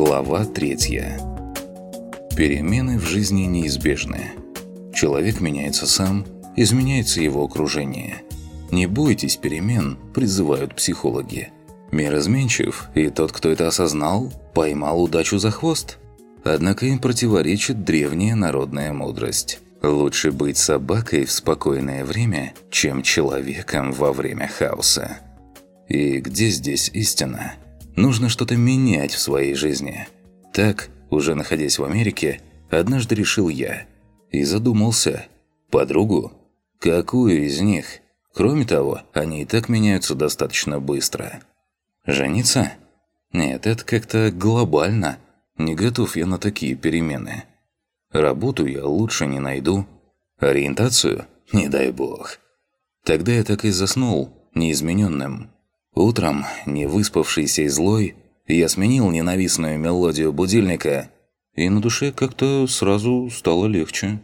Глава третья. Перемены в жизни неизбежны. Человек меняется сам, изменяется его окружение. Не бойтесь перемен, призывают психологи. Мир изменчив, и тот, кто это осознал, поймал удачу за хвост. Однако им противоречит древняя народная мудрость. Лучше быть собакой в спокойное время, чем человеком во время хаоса. И где здесь истина? Нужно что-то менять в своей жизни. Так, уже находясь в Америке, однажды решил я. И задумался. Подругу? Какую из них? Кроме того, они и так меняются достаточно быстро. Жениться? Нет, это как-то глобально. Не готов я на такие перемены. Работу я лучше не найду. Ориентацию? Не дай бог. Тогда я так и заснул, неизмененным. Утром, не выспавшийся и злой, я сменил ненавистную мелодию будильника, и на душе как-то сразу стало легче.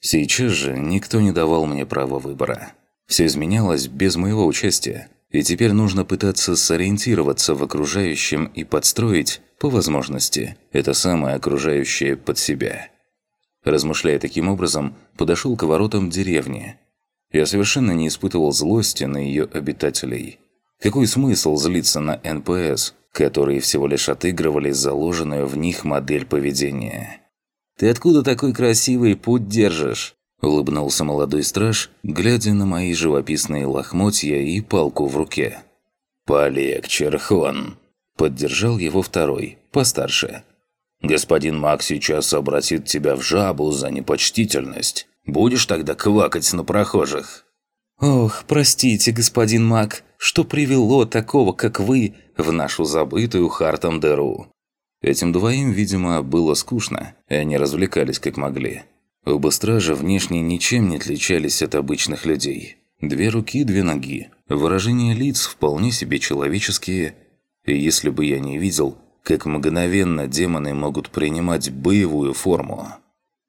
Сейчас же никто не давал мне права выбора. Все изменялось без моего участия, и теперь нужно пытаться сориентироваться в окружающем и подстроить, по возможности, это самое окружающее под себя. Размышляя таким образом, подошел к воротам деревни. Я совершенно не испытывал злости на ее обитателей – какой смысл злиться на НПС, которые всего лишь отыгрывали заложенную в них модель поведения? «Ты откуда такой красивый путь держишь?» Улыбнулся молодой страж, глядя на мои живописные лохмотья и палку в руке. «Полегче, Рхон!» Поддержал его второй, постарше. «Господин Мак сейчас обратит тебя в жабу за непочтительность. Будешь тогда квакать на прохожих?» «Ох, простите, господин Мак, что привело такого, как вы, в нашу забытую Хартом дыру?» Этим двоим, видимо, было скучно, и они развлекались как могли. Оба стража внешне ничем не отличались от обычных людей. Две руки, две ноги. Выражения лиц вполне себе человеческие. И если бы я не видел, как мгновенно демоны могут принимать боевую форму.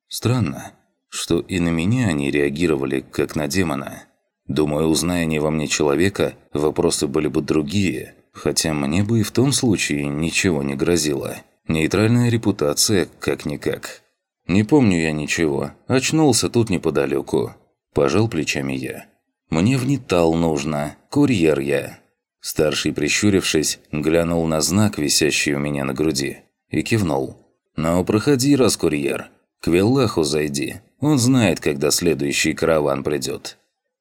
Странно, что и на меня они реагировали, как на демона. Думаю, узная они во мне человека, вопросы были бы другие, хотя мне бы и в том случае ничего не грозило. Нейтральная репутация, как-никак. Не помню я ничего, очнулся тут неподалеку. Пожал плечами я. Мне в Нитал нужно, курьер я. Старший, прищурившись, глянул на знак, висящий у меня на груди, и кивнул. «Ну, проходи, раз курьер. К Веллаху зайди. Он знает, когда следующий караван придет.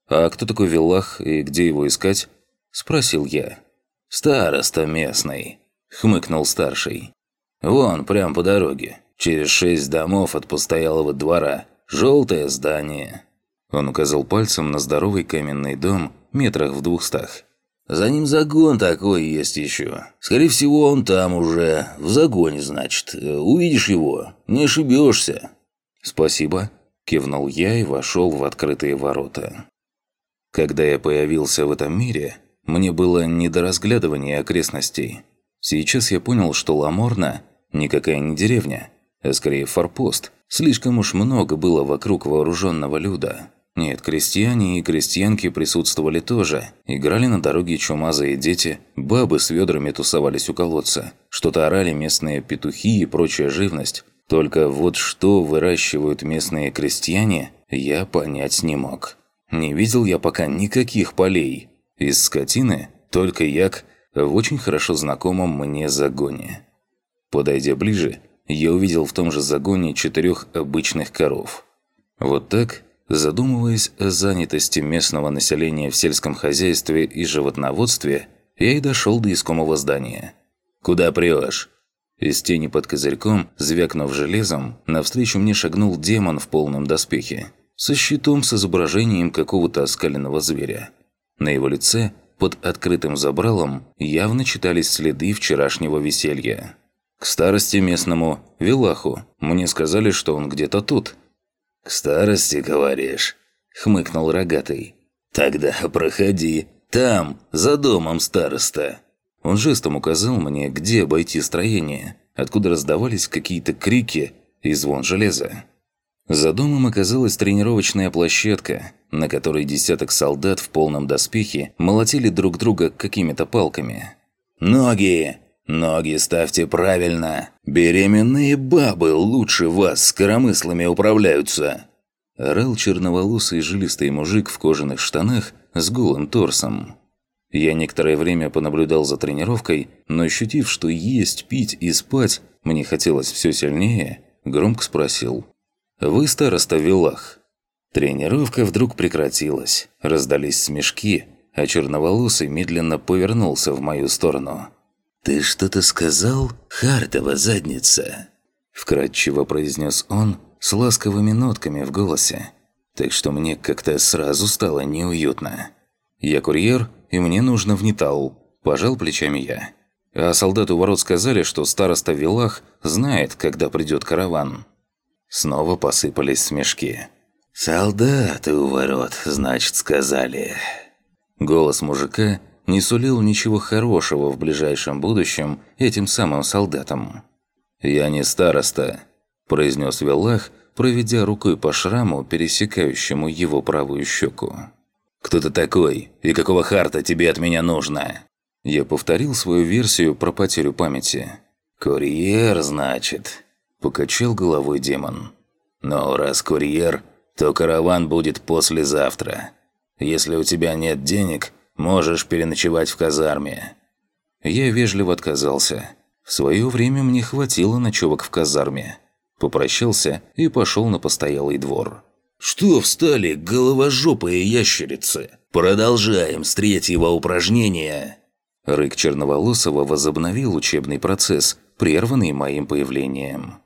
«А кто такой Виллах и где его искать?» – спросил я. «Староста местный», – хмыкнул старший. «Вон, прям по дороге, через шесть домов от постоялого двора, желтое здание». Он указал пальцем на здоровый каменный дом метрах в двухстах. «За ним загон такой есть еще. Скорее всего, он там уже. В загоне, значит. Увидишь его, не ошибешься». «Спасибо», – кивнул я и вошел в открытые ворота. Когда я появился в этом мире, мне было не до разглядывания окрестностей. Сейчас я понял, что Ламорна никакая не деревня, а скорее форпост. Слишком уж много было вокруг вооруженного люда. Нет, крестьяне и крестьянки присутствовали тоже. Играли на дороге чумазые дети, бабы с ведрами тусовались у колодца. Что-то орали местные петухи и прочая живность. Только вот что выращивают местные крестьяне, я понять не мог. Не видел я пока никаких полей. Из скотины только як в очень хорошо знакомом мне загоне. Подойдя ближе, я увидел в том же загоне четырех обычных коров. Вот так, задумываясь о занятости местного населения в сельском хозяйстве и животноводстве, я и дошел до искомого здания. «Куда прешь?» Из тени под козырьком, звякнув железом, навстречу мне шагнул демон в полном доспехе со щитом с изображением какого-то оскаленного зверя. На его лице, под открытым забралом, явно читались следы вчерашнего веселья. К старости местному, Вилаху, мне сказали, что он где-то тут. «К старости, говоришь?» – хмыкнул рогатый. «Тогда проходи. Там, за домом староста». Он жестом указал мне, где обойти строение, откуда раздавались какие-то крики и звон железа. За домом оказалась тренировочная площадка, на которой десяток солдат в полном доспехе молотили друг друга какими-то палками. «Ноги!» Ноги ставьте правильно. Беременные бабы лучше вас с коромыслами управляются!» Орал черноволосый жилистый мужик в кожаных штанах с голым торсом. Я некоторое время понаблюдал за тренировкой, но ощутив, что есть, пить и спать мне хотелось все сильнее, громко спросил. «Вы староста Вилах?» Тренировка вдруг прекратилась, раздались смешки, а черноволосый медленно повернулся в мою сторону. «Ты что-то сказал, Хартова задница?» Вкратчиво произнес он с ласковыми нотками в голосе. Так что мне как-то сразу стало неуютно. «Я курьер, и мне нужно в Нитал», – пожал плечами я. А солдаты у ворот сказали, что староста Вилах знает, когда придет караван. Снова посыпались смешки. «Солдаты у ворот, значит, сказали». Голос мужика не сулил ничего хорошего в ближайшем будущем этим самым солдатам. «Я не староста», – произнес Виллах, проведя рукой по шраму, пересекающему его правую щеку. «Кто ты такой? И какого харта тебе от меня нужно?» Я повторил свою версию про потерю памяти. «Курьер, значит?» – покачал головой демон. «Но раз курьер, то караван будет послезавтра. Если у тебя нет денег, можешь переночевать в казарме». Я вежливо отказался. В свое время мне хватило ночевок в казарме. Попрощался и пошел на постоялый двор. «Что встали, головожопые ящерицы? Продолжаем с третьего упражнения!» Рык Черноволосова возобновил учебный процесс, прерванный моим появлением.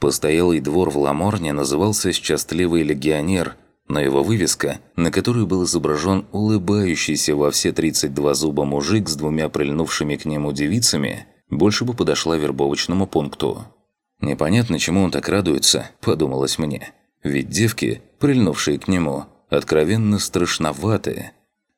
Постоялый двор в Ламорне назывался «Счастливый легионер», но его вывеска, на которой был изображен улыбающийся во все 32 зуба мужик с двумя прильнувшими к нему девицами, больше бы подошла вербовочному пункту. «Непонятно, чему он так радуется», – подумалось мне. Ведь девки, прильнувшие к нему, откровенно страшноватые.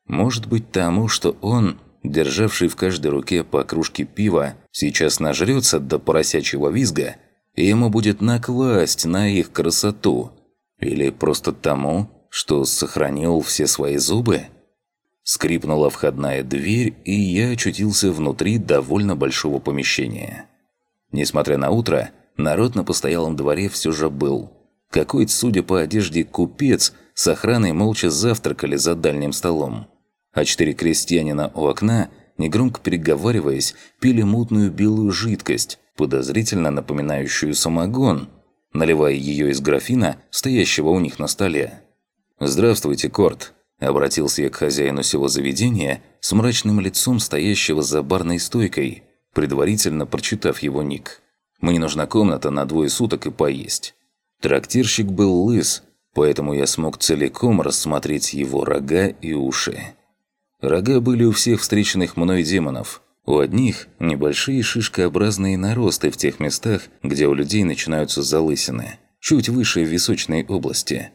Может быть тому, что он, державший в каждой руке по кружке пива, сейчас нажрется до поросячьего визга – и ему будет накласть на их красоту. Или просто тому, что сохранил все свои зубы? Скрипнула входная дверь, и я очутился внутри довольно большого помещения. Несмотря на утро, народ на постоялом дворе все же был. Какой-то, судя по одежде, купец с охраной молча завтракали за дальним столом. А четыре крестьянина у окна, негромко переговариваясь, пили мутную белую жидкость, подозрительно напоминающую самогон, наливая ее из графина, стоящего у них на столе. «Здравствуйте, Корт», – обратился я к хозяину сего заведения с мрачным лицом стоящего за барной стойкой, предварительно прочитав его ник. «Мне нужна комната на двое суток и поесть». Трактирщик был лыс, поэтому я смог целиком рассмотреть его рога и уши. Рога были у всех встреченных мной демонов, у одних – небольшие шишкообразные наросты в тех местах, где у людей начинаются залысины, чуть выше височной области.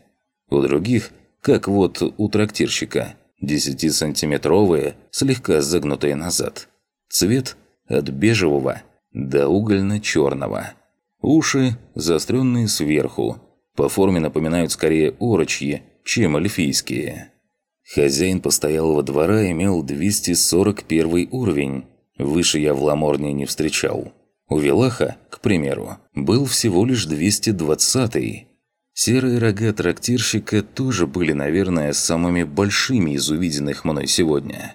У других, как вот у трактирщика, 10-сантиметровые, слегка загнутые назад. Цвет – от бежевого до угольно-черного. Уши заостренные сверху, по форме напоминают скорее орочьи, чем эльфийские. Хозяин постоялого двора имел 241 уровень, Выше я в Ламорне не встречал. У Велаха, к примеру, был всего лишь 220-й. Серые рога трактирщика тоже были, наверное, самыми большими из увиденных мной сегодня.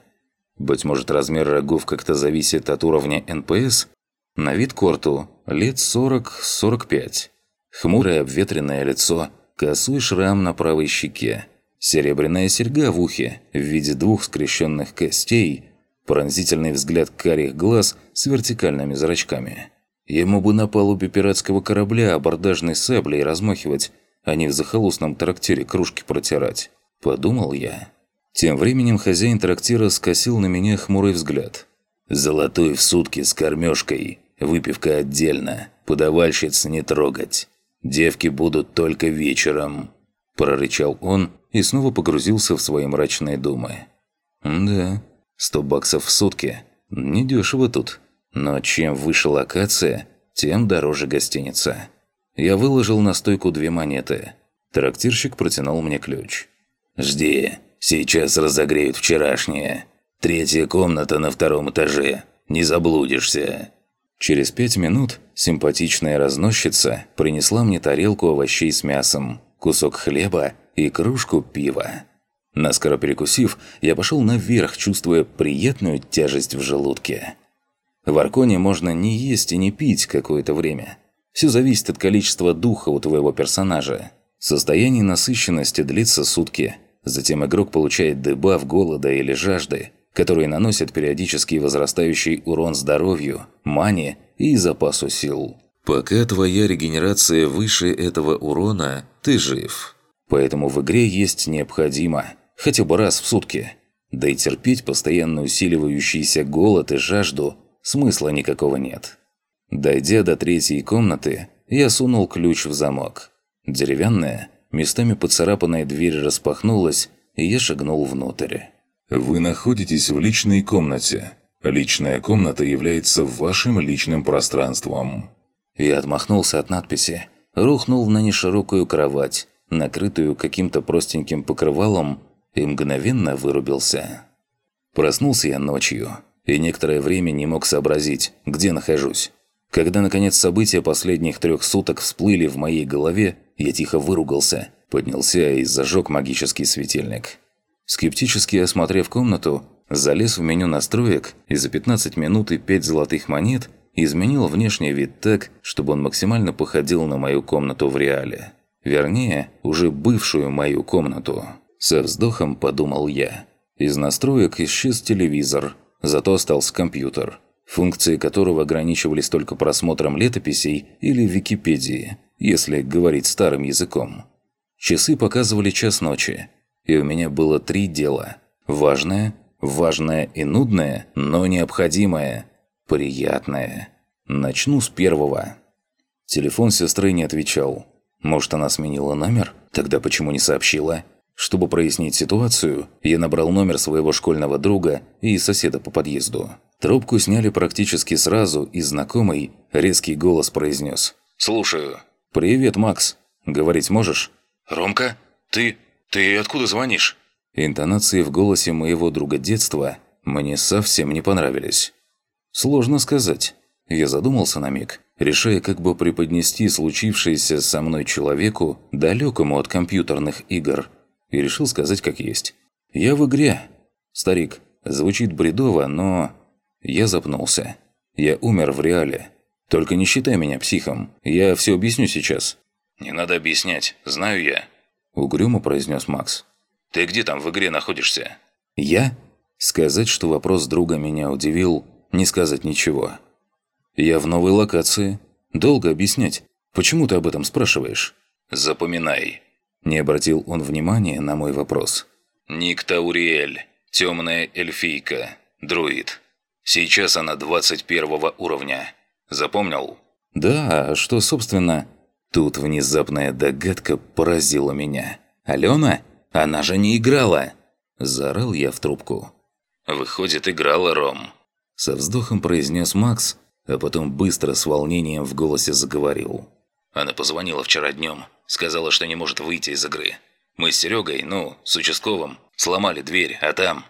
Быть может, размер рогов как-то зависит от уровня НПС? На вид Корту лет 40-45. Хмурое обветренное лицо, косой шрам на правой щеке, серебряная серьга в ухе в виде двух скрещенных костей – Пронзительный взгляд карих глаз с вертикальными зрачками. Ему бы на палубе пиратского корабля абордажной саблей размахивать, а не в захолустном трактире кружки протирать. Подумал я. Тем временем хозяин трактира скосил на меня хмурый взгляд. «Золотой в сутки с кормежкой. Выпивка отдельно. Подавальщиц не трогать. Девки будут только вечером», – прорычал он и снова погрузился в свои мрачные думы. «Да, Сто баксов в сутки. Недешево тут. Но чем выше локация, тем дороже гостиница. Я выложил на стойку две монеты. Трактирщик протянул мне ключ. «Жди. Сейчас разогреют вчерашнее. Третья комната на втором этаже. не заблудишься». Через пять минут симпатичная разносчица принесла мне тарелку овощей с мясом, кусок хлеба и кружку пива. Наскоро перекусив, я пошел наверх, чувствуя приятную тяжесть в желудке. В Арконе можно не есть и не пить какое-то время. Все зависит от количества духа у твоего персонажа. Состояние насыщенности длится сутки. Затем игрок получает дебаф голода или жажды, которые наносят периодически возрастающий урон здоровью, мане и запасу сил. Пока твоя регенерация выше этого урона, ты жив. Поэтому в игре есть необходимо, хотя бы раз в сутки. Да и терпеть постоянно усиливающийся голод и жажду смысла никакого нет. Дойдя до третьей комнаты, я сунул ключ в замок. Деревянная, местами поцарапанная дверь распахнулась, и я шагнул внутрь. Вы находитесь в личной комнате. Личная комната является вашим личным пространством. Я отмахнулся от надписи, рухнул на неширокую кровать, накрытую каким-то простеньким покрывалом, и мгновенно вырубился. Проснулся я ночью, и некоторое время не мог сообразить, где нахожусь. Когда, наконец, события последних трех суток всплыли в моей голове, я тихо выругался, поднялся и зажег магический светильник. Скептически осмотрев комнату, залез в меню настроек и за 15 минут и 5 золотых монет изменил внешний вид так, чтобы он максимально походил на мою комнату в реале. Вернее, уже бывшую мою комнату. Со вздохом подумал я. Из настроек исчез телевизор, зато остался компьютер, функции которого ограничивались только просмотром летописей или Википедии, если говорить старым языком. Часы показывали час ночи, и у меня было три дела. Важное, важное и нудное, но необходимое, приятное. Начну с первого. Телефон сестры не отвечал. Может, она сменила номер? Тогда почему не сообщила? Чтобы прояснить ситуацию, я набрал номер своего школьного друга и соседа по подъезду. Трубку сняли практически сразу, и знакомый резкий голос произнес. «Слушаю». «Привет, Макс. Говорить можешь?» «Ромка? Ты... ты откуда звонишь?» Интонации в голосе моего друга детства мне совсем не понравились. Сложно сказать. Я задумался на миг, решая как бы преподнести случившееся со мной человеку, далекому от компьютерных игр, и решил сказать как есть. «Я в игре». «Старик, звучит бредово, но...» Я запнулся. «Я умер в реале. Только не считай меня психом. Я все объясню сейчас». «Не надо объяснять. Знаю я». Угрюмо произнес Макс. «Ты где там в игре находишься?» «Я?» Сказать, что вопрос друга меня удивил, не сказать ничего. «Я в новой локации. Долго объяснять. Почему ты об этом спрашиваешь?» «Запоминай». Не обратил он внимания на мой вопрос. «Ник Тауриэль. Темная эльфийка. Друид. Сейчас она 21 уровня. Запомнил?» «Да, а что, собственно...» Тут внезапная догадка поразила меня. «Алена? Она же не играла!» Заорал я в трубку. «Выходит, играла Ром». Со вздохом произнес Макс, а потом быстро с волнением в голосе заговорил. Она позвонила вчера днем, сказала, что не может выйти из игры. Мы с Серегой, ну, с участковым, сломали дверь, а там...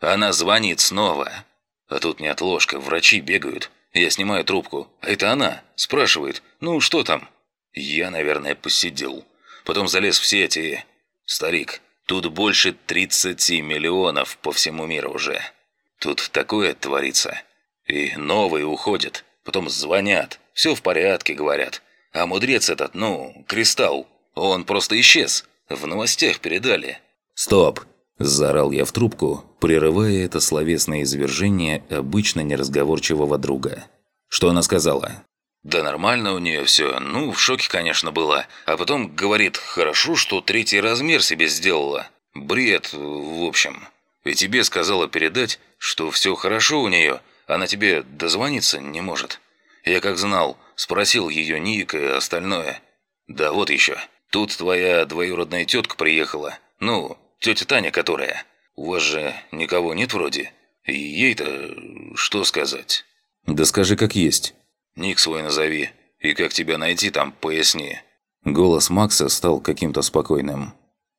Она звонит снова. А тут не отложка, врачи бегают. Я снимаю трубку, это она. Спрашивает, ну что там? Я, наверное, посидел. Потом залез в сети Старик, тут больше 30 миллионов по всему миру уже. Тут такое творится. И новые уходят, потом звонят. Все в порядке, говорят. А мудрец этот, ну, Кристалл, он просто исчез. В новостях передали. «Стоп!» – заорал я в трубку, прерывая это словесное извержение обычно неразговорчивого друга. «Что она сказала?» Да нормально у нее все. Ну, в шоке, конечно, была. А потом говорит, хорошо, что третий размер себе сделала. Бред, в общем. И тебе сказала передать, что все хорошо у нее, она тебе дозвониться не может. Я как знал, спросил ее ник и остальное. Да вот еще. Тут твоя двоюродная тетка приехала. Ну, тетя Таня которая. У вас же никого нет вроде. И ей-то что сказать? Да скажи как есть. Ник свой назови. И как тебя найти там, поясни». Голос Макса стал каким-то спокойным.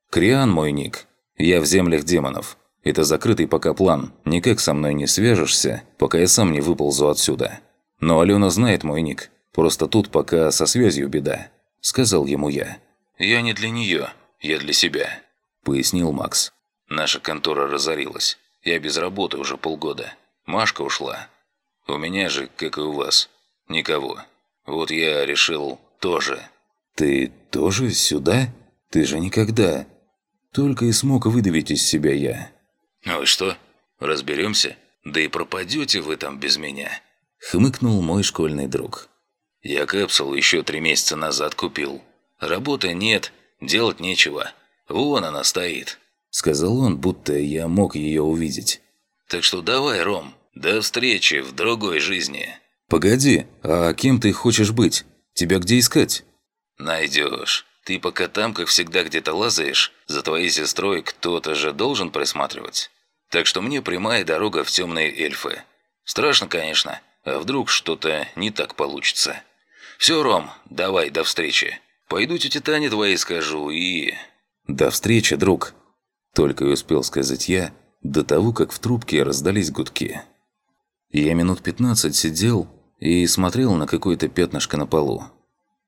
«Криан мой ник. Я в землях демонов. Это закрытый пока план. Никак со мной не свяжешься, пока я сам не выползу отсюда. Но Алена знает мой ник. Просто тут пока со связью беда», – сказал ему я. «Я не для нее, я для себя», – пояснил Макс. «Наша контора разорилась. Я без работы уже полгода. Машка ушла. У меня же, как и у вас, никого. Вот я решил тоже». «Ты тоже сюда? Ты же никогда...» Только и смог выдавить из себя я. «Ну и что? Разберемся? Да и пропадете вы там без меня!» Хмыкнул мой школьный друг. «Я капсулу еще три месяца назад купил. Работы нет, делать нечего. Вон она стоит», — сказал он, будто я мог ее увидеть. «Так что давай, Ром, до встречи в другой жизни». «Погоди, а кем ты хочешь быть? Тебя где искать?» «Найдешь. Ты пока там, как всегда, где-то лазаешь, за твоей сестрой кто-то же должен присматривать. Так что мне прямая дорога в темные эльфы. Страшно, конечно, а вдруг что-то не так получится. Все, Ром, давай, до встречи. Пойду тете Тане твоей скажу и...» «До встречи, друг!» Только и успел сказать я, до того, как в трубке раздались гудки. Я минут пятнадцать сидел и смотрел на какое-то пятнышко на полу.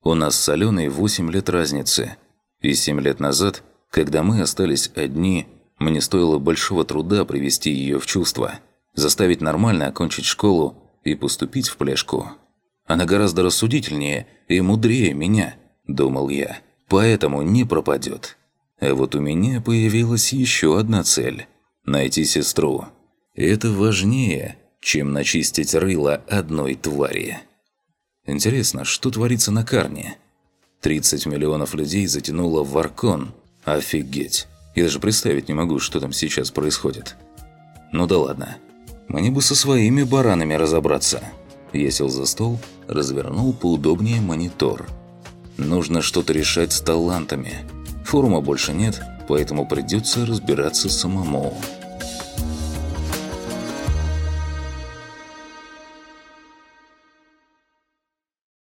У нас с Аленой 8 лет разницы. И 7 лет назад, когда мы остались одни, мне стоило большого труда привести ее в чувство, заставить нормально окончить школу и поступить в пляшку. Она гораздо рассудительнее и мудрее меня, думал я, поэтому не пропадет. А вот у меня появилась еще одна цель – найти сестру. Это важнее, чем начистить рыло одной твари. Интересно, что творится на Карне? 30 миллионов людей затянуло в Аркон. Офигеть. Я даже представить не могу, что там сейчас происходит. Ну да ладно. Мне бы со своими баранами разобраться. Я сел за стол, развернул поудобнее монитор. Нужно что-то решать с талантами. Форума больше нет, поэтому придется разбираться самому.